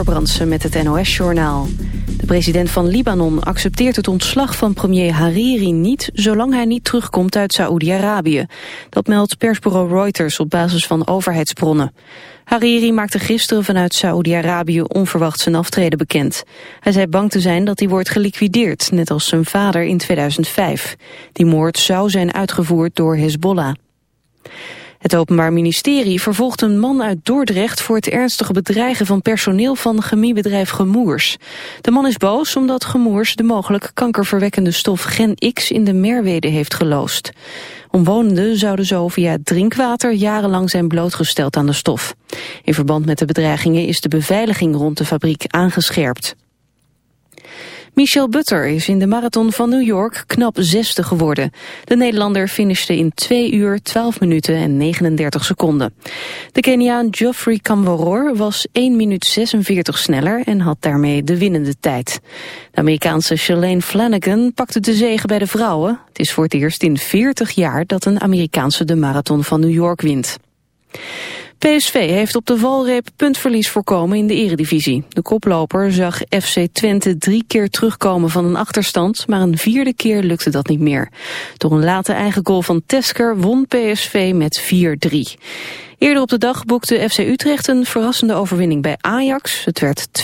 Brandsen met het NOS-journaal. De president van Libanon accepteert het ontslag van premier Hariri niet... zolang hij niet terugkomt uit Saoedi-Arabië. Dat meldt persbureau Reuters op basis van overheidsbronnen. Hariri maakte gisteren vanuit Saoedi-Arabië onverwacht zijn aftreden bekend. Hij zei bang te zijn dat hij wordt geliquideerd, net als zijn vader in 2005. Die moord zou zijn uitgevoerd door Hezbollah. Het Openbaar Ministerie vervolgt een man uit Dordrecht voor het ernstige bedreigen van personeel van chemiebedrijf Gemoers. De man is boos omdat Gemoers de mogelijk kankerverwekkende stof Gen X in de Merwede heeft geloosd. Omwonenden zouden zo via drinkwater jarenlang zijn blootgesteld aan de stof. In verband met de bedreigingen is de beveiliging rond de fabriek aangescherpt. Michel Butter is in de marathon van New York knap zesde geworden. De Nederlander finishte in 2 uur 12 minuten en 39 seconden. De Keniaan Geoffrey Kamworor was 1 minuut 46 sneller en had daarmee de winnende tijd. De Amerikaanse Shalane Flanagan pakte de zege bij de vrouwen. Het is voor het eerst in 40 jaar dat een Amerikaanse de marathon van New York wint. PSV heeft op de valreep puntverlies voorkomen in de eredivisie. De koploper zag FC Twente drie keer terugkomen van een achterstand, maar een vierde keer lukte dat niet meer. Door een late eigen goal van Tesker won PSV met 4-3. Eerder op de dag boekte FC Utrecht een verrassende overwinning bij Ajax. Het werd 2-1.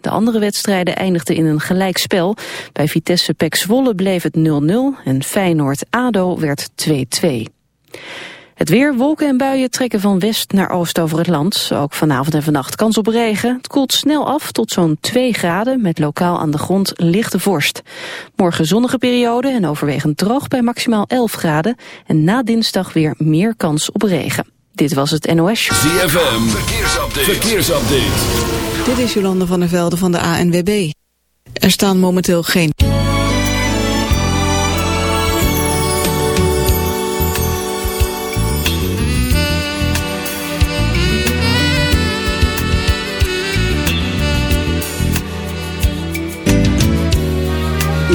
De andere wedstrijden eindigden in een gelijkspel. Bij Vitesse Pek Zwolle bleef het 0-0 en Feyenoord-ADO werd 2-2. Het weer, wolken en buien trekken van west naar oost over het land. Ook vanavond en vannacht kans op regen. Het koelt snel af tot zo'n 2 graden met lokaal aan de grond lichte vorst. Morgen zonnige periode en overwegend droog bij maximaal 11 graden. En na dinsdag weer meer kans op regen. Dit was het NOS ZFM, verkeersupdate. verkeersupdate. Dit is Jolande van der Velde van de ANWB. Er staan momenteel geen...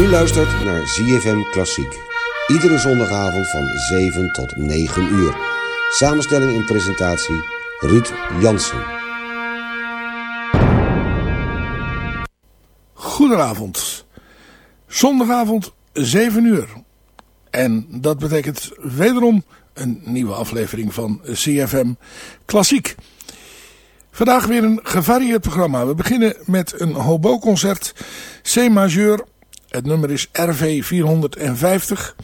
Luistert naar ZFM Klassiek. Iedere zondagavond van 7 tot 9 uur. Samenstelling en presentatie Ruud Jansen. Goedenavond. Zondagavond 7 uur. En dat betekent wederom een nieuwe aflevering van CFM Klassiek. Vandaag weer een gevarieerd programma. We beginnen met een hobo-concert C-majeur het nummer is RV 450.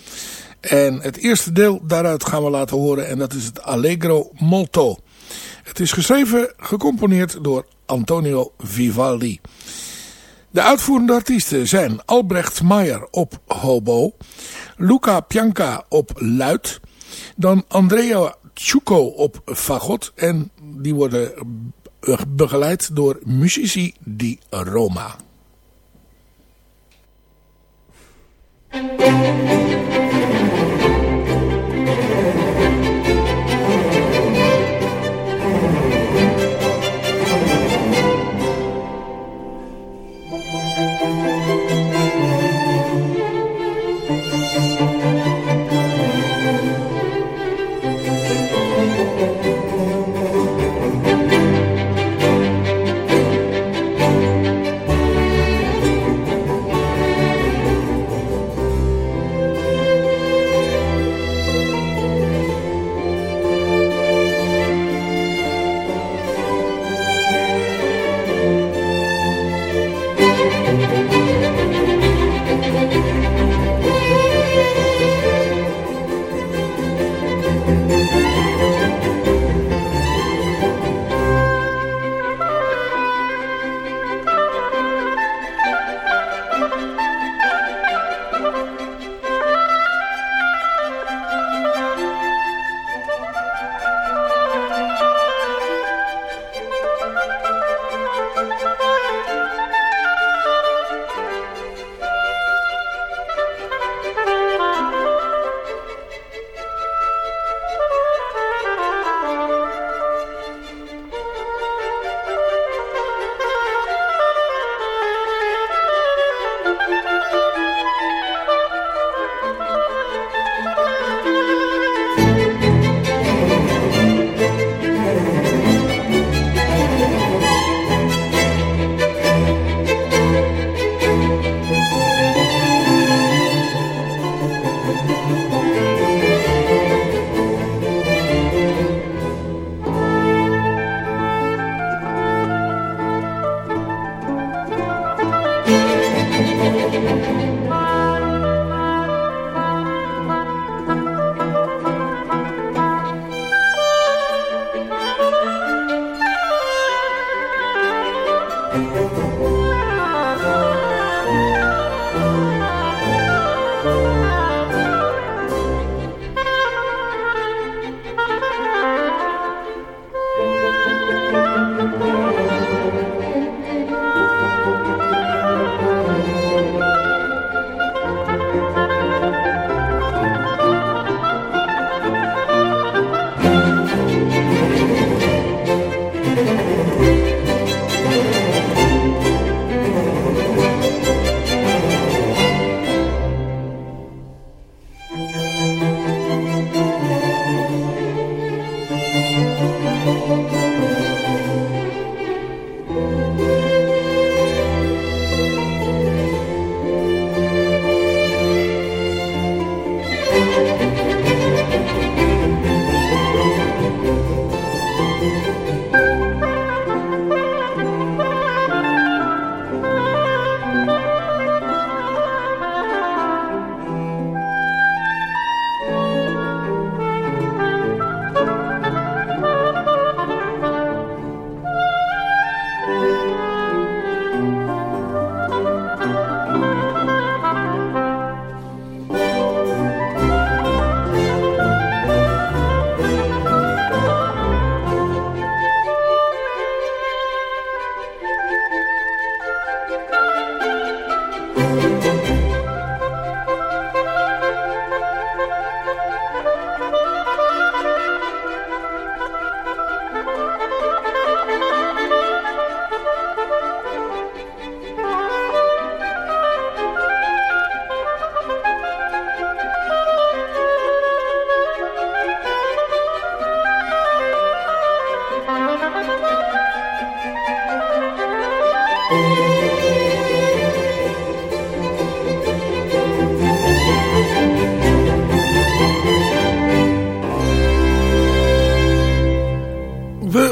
En het eerste deel daaruit gaan we laten horen en dat is het Allegro Molto. Het is geschreven, gecomponeerd door Antonio Vivaldi. De uitvoerende artiesten zijn Albrecht Meijer op hobo, Luca Pianca op luid, dan Andrea Ciucco op fagot en die worden begeleid door Musici di Roma. Música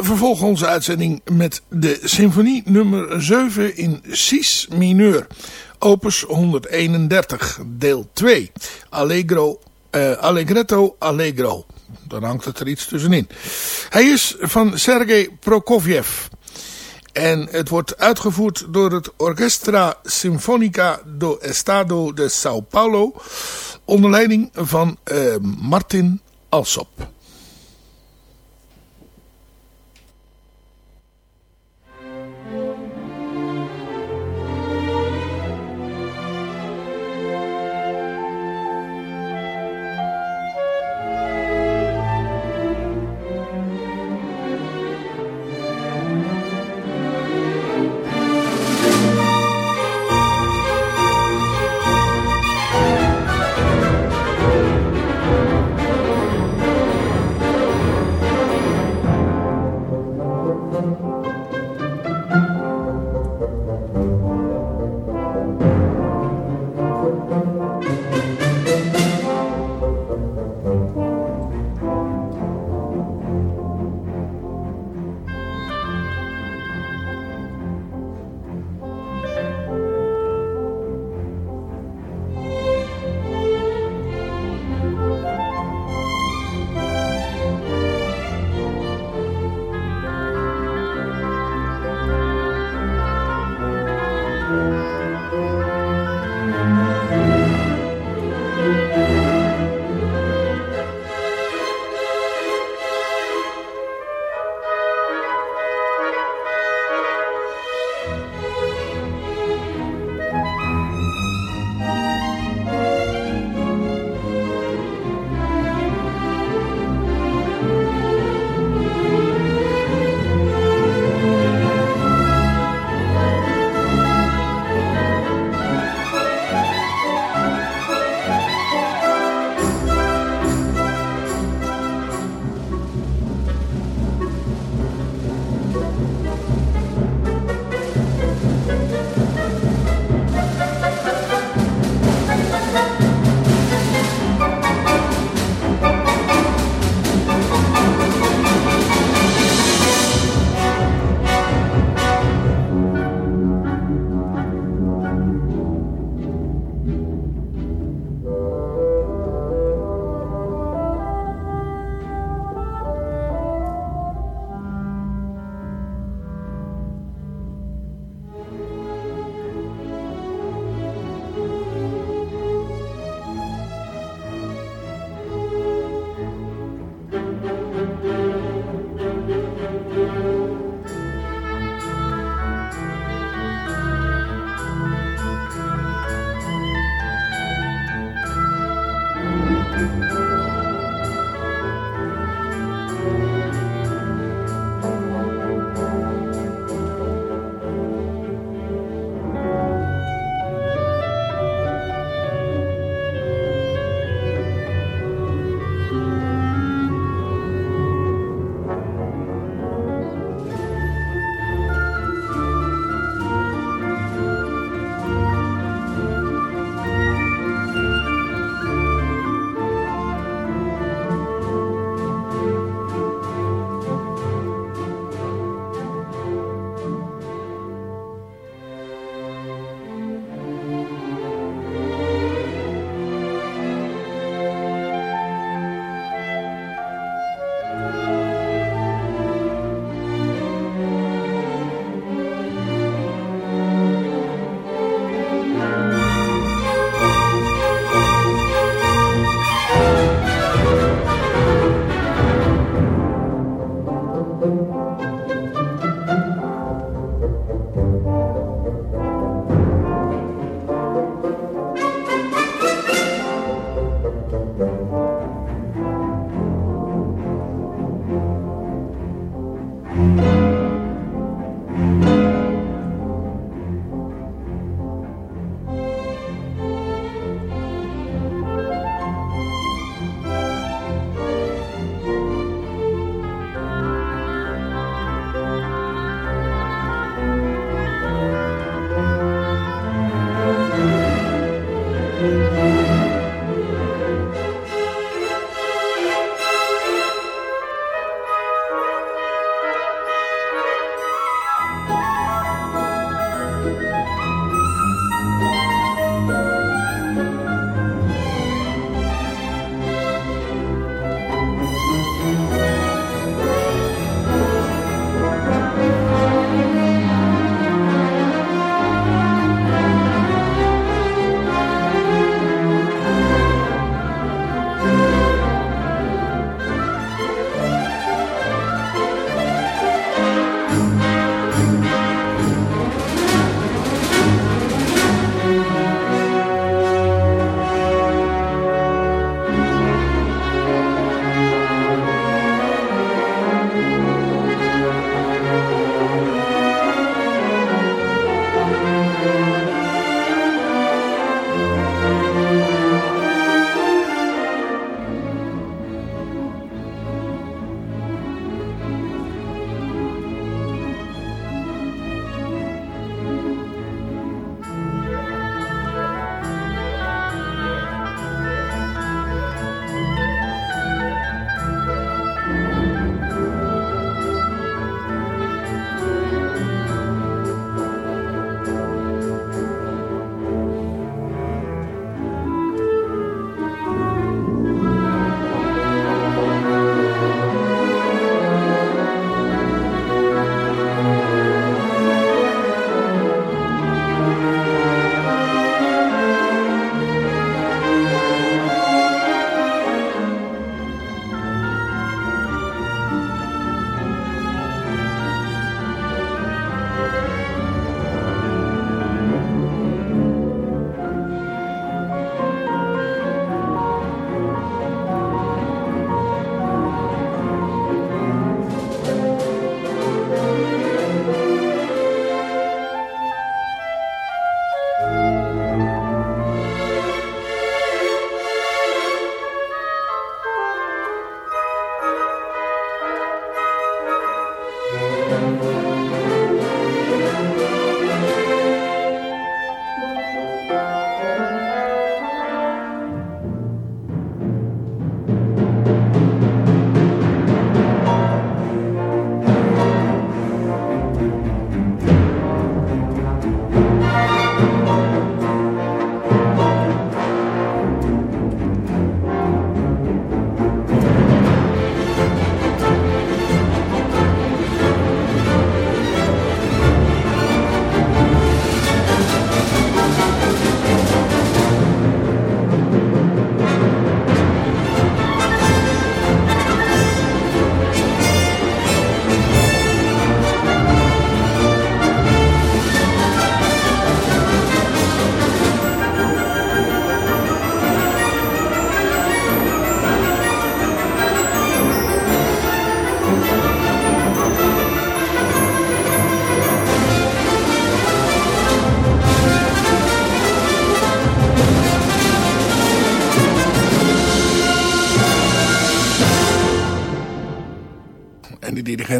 vervolgen onze uitzending met de symfonie nummer 7 in Cis mineur. Opus 131, deel 2. Allegro, uh, Allegretto Allegro. Dan hangt het er iets tussenin. Hij is van Sergei Prokofjev. En het wordt uitgevoerd door het Orchestra Sinfonica do Estado de São Paulo. Onder leiding van uh, Martin Alsop.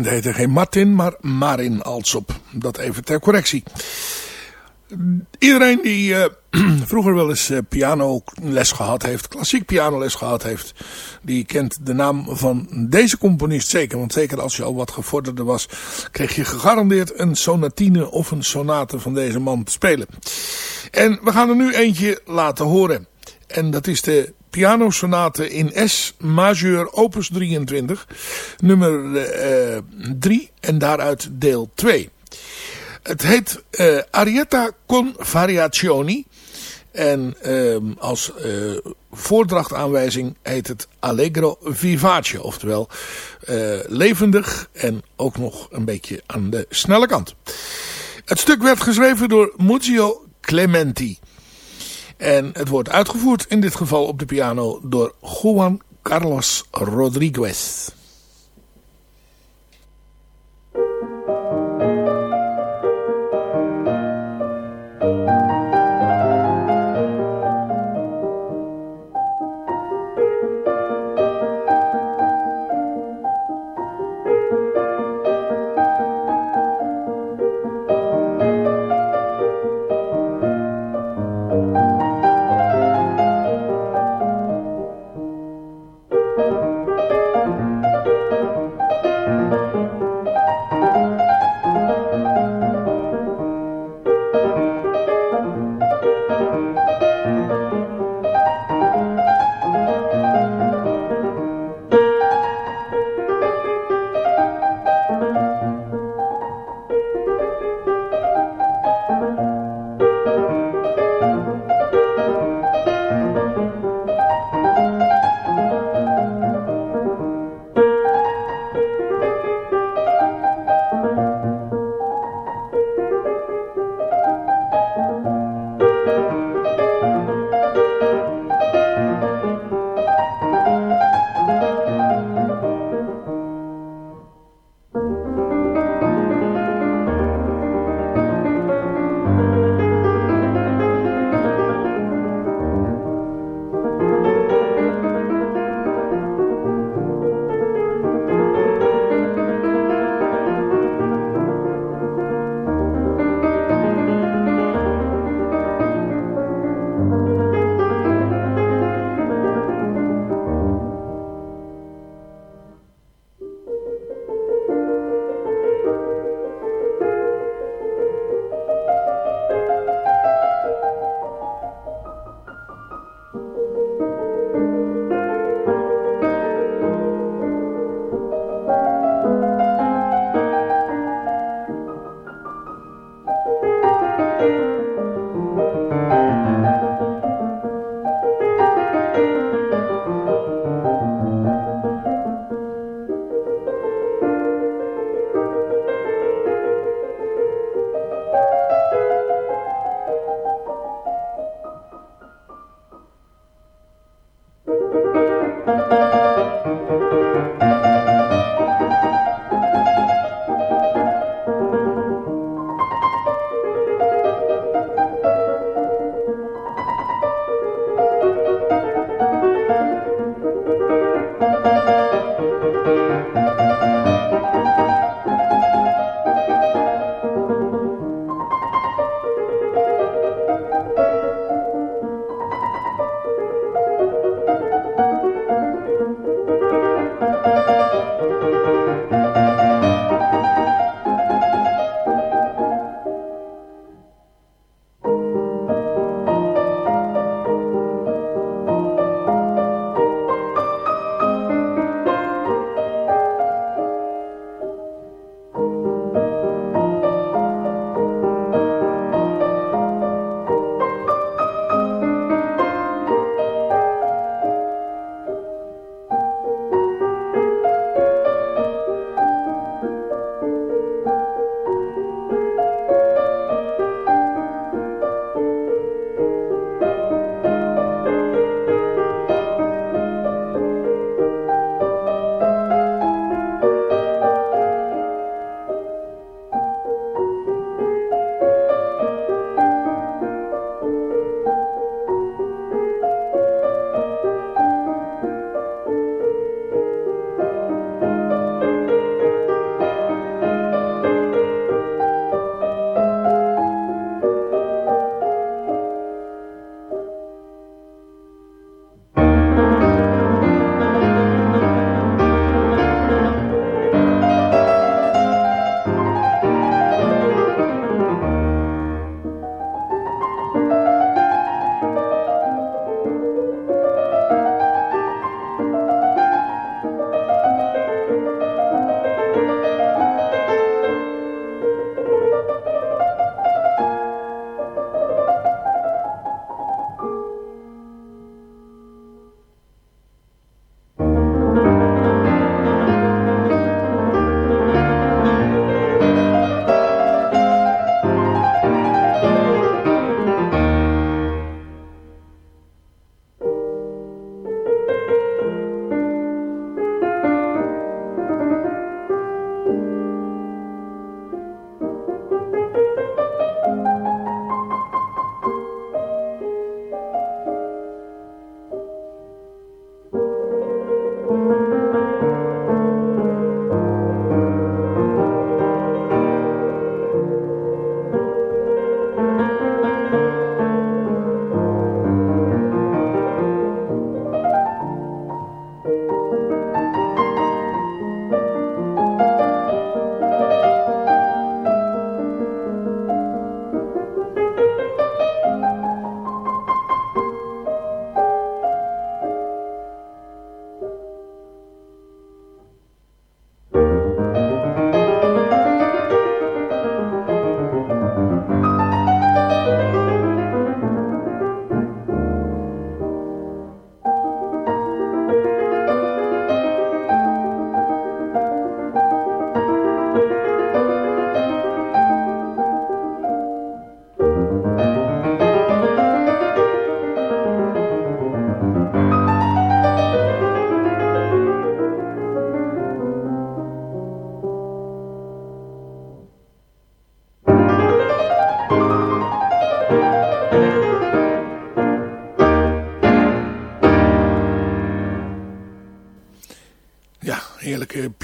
Dirigent heette geen Martin, maar Marin Alsop. Dat even ter correctie. Iedereen die uh, vroeger wel eens uh, pianoles gehad heeft, klassiek pianoles gehad heeft, die kent de naam van deze componist zeker. Want zeker als je al wat gevorderder was, kreeg je gegarandeerd een sonatine of een sonate van deze man te spelen. En we gaan er nu eentje laten horen. En dat is de pianosonate in S majeur opus 23, nummer 3 uh, en daaruit deel 2. Het heet uh, Arietta con Variazioni. En uh, als uh, voordrachtaanwijzing heet het Allegro Vivace. Oftewel levendig en ook nog een beetje aan de snelle kant. Het stuk werd geschreven door Muzio Clementi. En het wordt uitgevoerd in dit geval op de piano door Juan Carlos Rodriguez.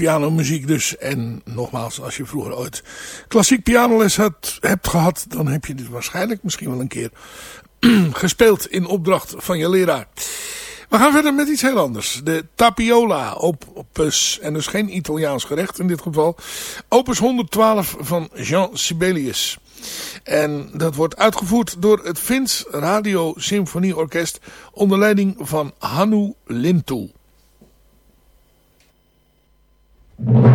Pianomuziek dus. En nogmaals, als je vroeger ooit klassiek pianoles had, hebt gehad, dan heb je dit waarschijnlijk misschien wel een keer gespeeld in opdracht van je leraar. We gaan verder met iets heel anders. De tapiola, opus, en dus geen Italiaans gerecht in dit geval. Opus 112 van Jean Sibelius. En dat wordt uitgevoerd door het Fins Radio Symfonieorkest onder leiding van Hannu Lintu. Thank you.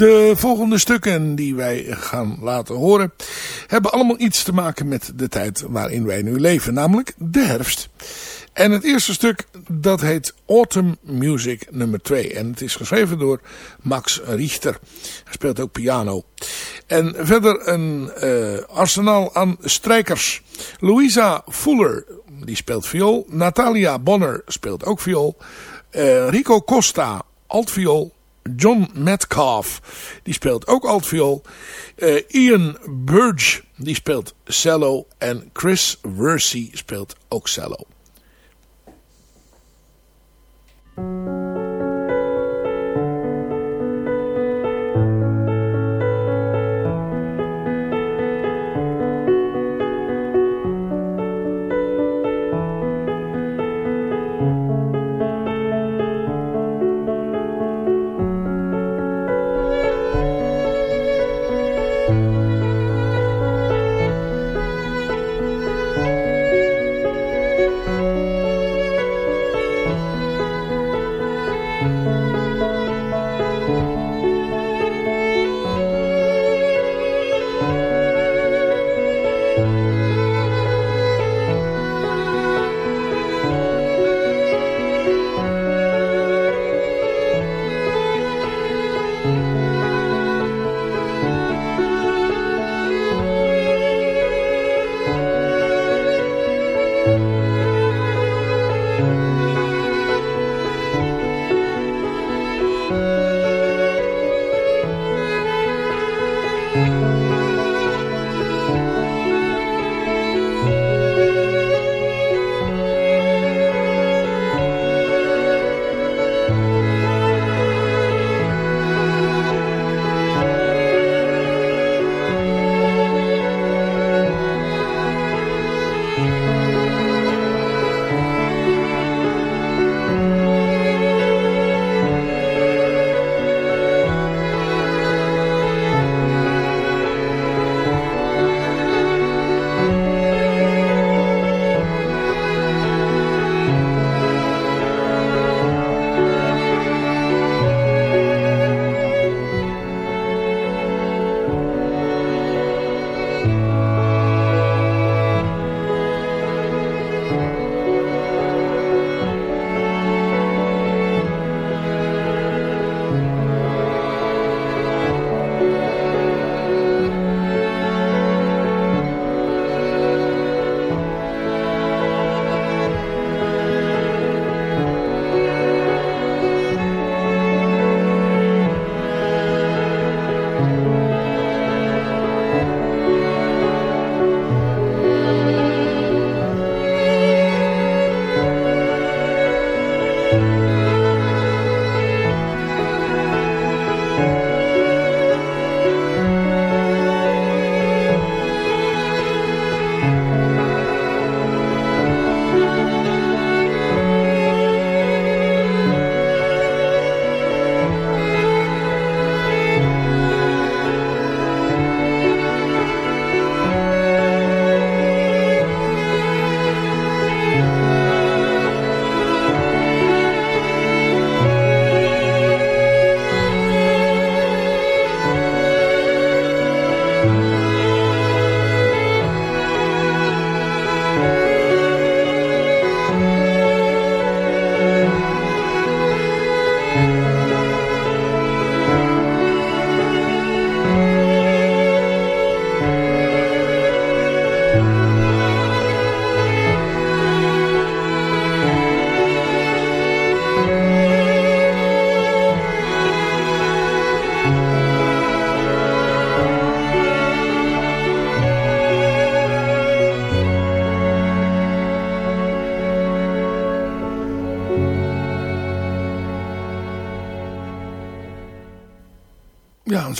De volgende stukken die wij gaan laten horen hebben allemaal iets te maken met de tijd waarin wij nu leven, namelijk de herfst. En het eerste stuk dat heet Autumn Music nummer 2 en het is geschreven door Max Richter. Hij speelt ook piano. En verder een uh, arsenaal aan strijkers. Louisa Fuller, die speelt viool. Natalia Bonner speelt ook viool. Uh, Rico Costa, altviool. John Metcalf, die speelt ook altviool. Uh, Ian Burge, die speelt cello. En Chris Versey speelt ook cello.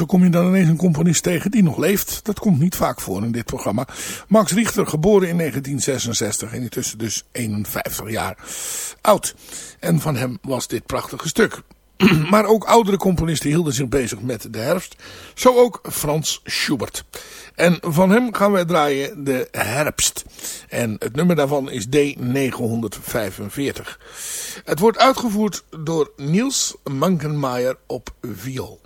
Zo kom je dan ineens een componist tegen die nog leeft. Dat komt niet vaak voor in dit programma. Max Richter, geboren in 1966 en intussen dus 51 jaar oud. En van hem was dit prachtige stuk. Maar ook oudere componisten hielden zich bezig met de herfst. Zo ook Frans Schubert. En van hem gaan wij draaien de herfst. En het nummer daarvan is D945. Het wordt uitgevoerd door Niels Mankenmaier op viool.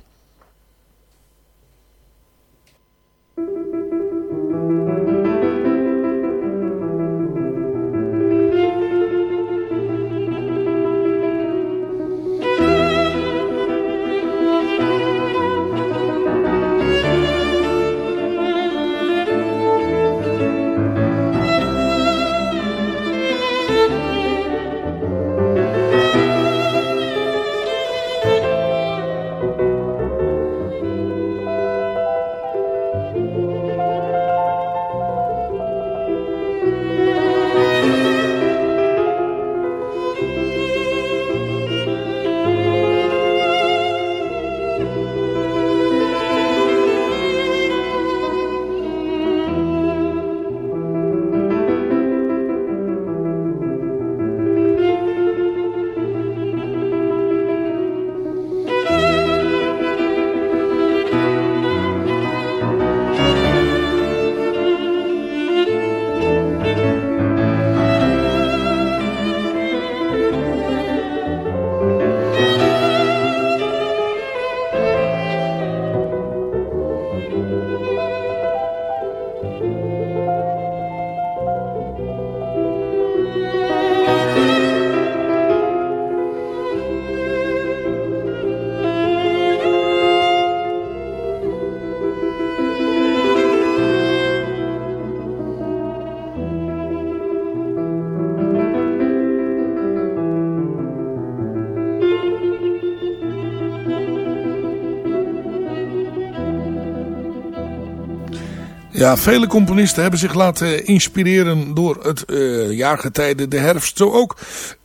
Ja, vele componisten hebben zich laten inspireren door het uh, jaargetijde de herfst. Zo ook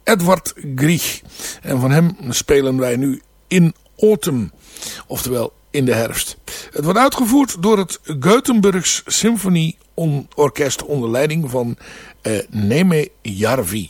Edward Grieg. En van hem spelen wij nu in autumn. Oftewel in de herfst. Het wordt uitgevoerd door het Gothenburgs Symfonieorkest onder leiding van uh, Neme Jarvi.